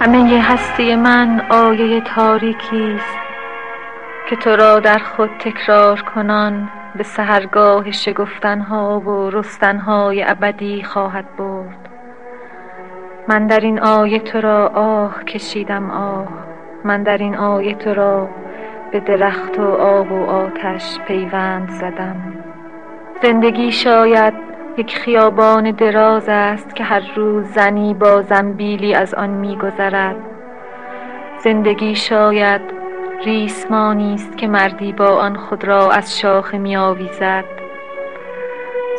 همه هستی من آیه تاریکی ست که تو را در خود تکرار کنان به سحرگاه شکفتن ها و رستن های ابدی خواهد برد. من در این آیه تو را آه کشیدم آه من در این آیه تو را به درخت و آب و آتش پیوند زدم. زندگی شاید یک خیابان دراز است که هر روز زنی با زنبیلی از آن می گذرد زندگی شاید ریسمانی ست که مردی با آن خود را از شاخه می آویزد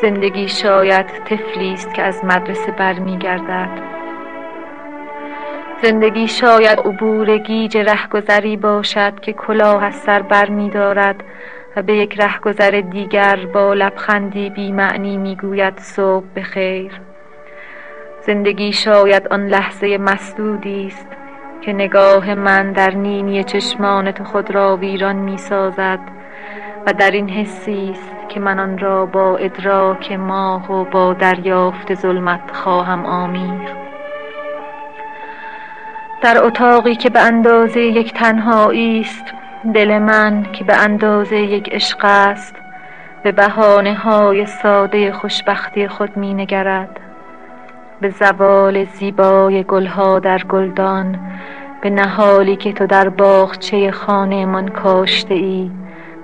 زندگی شاید طفلی ست که از مدرسه برمی گردد زندگی شاید عبور گیج رهگذری باشد که کلاه از سر برمی دارد به یک رهگذر دیگر با لبخندی بی معنی می گوید صبح بخیر. زندگی شاید آن لحظه مسدودی ست که نگاه من در نی‌نی چشمان تو خود را ویران می سازد و در این حسی ست که من آن را با ادراک ماه و با دریافت ظلمت خواهم آمیخت در اتاقی که به اندازه یک تنهایی ست دل من که به اندازه یک عشق است به بهانه های ساده خوشبختی خود می نگرد به زوال زیبای گل ها در گلدان به نهالی که تو در باغچه خانه مان کاشته ای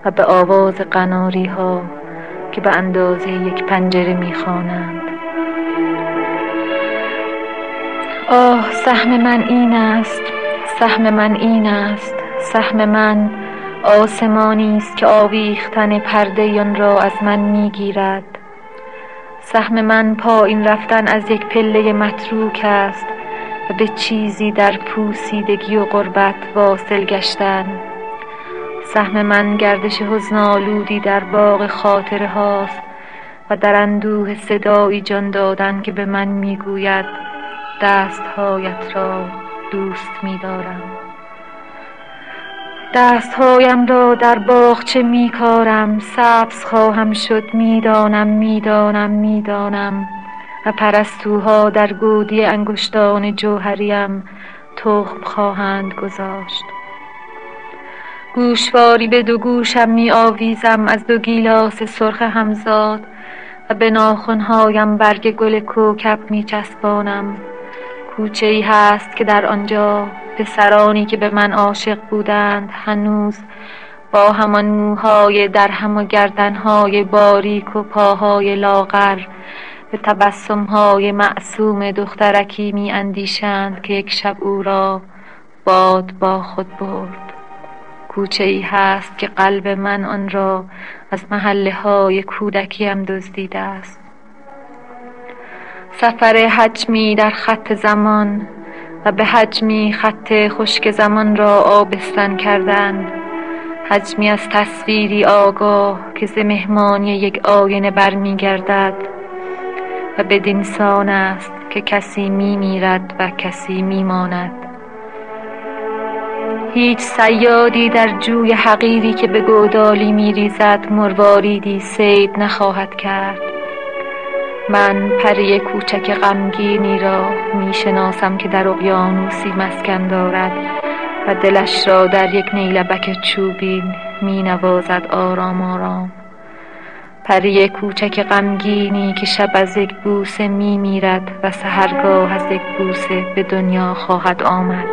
و به آواز قناری ها که به اندازه یک پنجره می خوانند آه سهم من این است سهم من این است سهم من آسمانی ست که آویختن پرده آن را از من می گیرد سهم من پایین رفتن از یک پله متروک است و به چیزی در پوسیدگی و غربت واصل گشتن. سهم من گردش حزن آلودی در باغ خاطره هاست و در اندوه صدایی جان دادن که به من می گوید دست هایت را دوست می دارم دست هایم را در باغچه می کارم سبز خواهم شد می دانم می دانم می دانم و پرستوها در گودی انگشتان جوهریم تخم خواهند گذاشت. گوشواری به دو گوشم می آویزم از دو گیلاس سرخ همزاد. و به ناخن هایم برگ گل کوکب می چسبانم کوچه ای هست که در آنجا پسرانی که به من عاشق بودند هنوز با همان موهای درهم و گردن های باریک و پاهای لاغر به تبسم های معصوم دخترکی می اندیشند که یک شب او را باد با خود برد. کوچه ای هست که قلب من آن را از محله های کودکیم دزدیده است. سفر حجمی در خط زمان و به حجمی خط خشک زمان را آبستن کردن. حجمی از تصویری آگاه که ز مهمانی یک آینه برمی گردد و بدین سان است که کسی می میرد و کسی می ماند هیچ صیادی در جوی حقیری که به گودالی می ریزد مرواریدی صید نخواهد کرد. من پری کوچک غمگینی را می شناسم که در اقیانوسی مسکن دارد و دلش را در یک نیلبک چوبین می نوازد آرام. آرام پری کوچک غمگینی که شب از یک بوسه می میرد و سحرگاه از یک بوسه به دنیا خواهد آمد.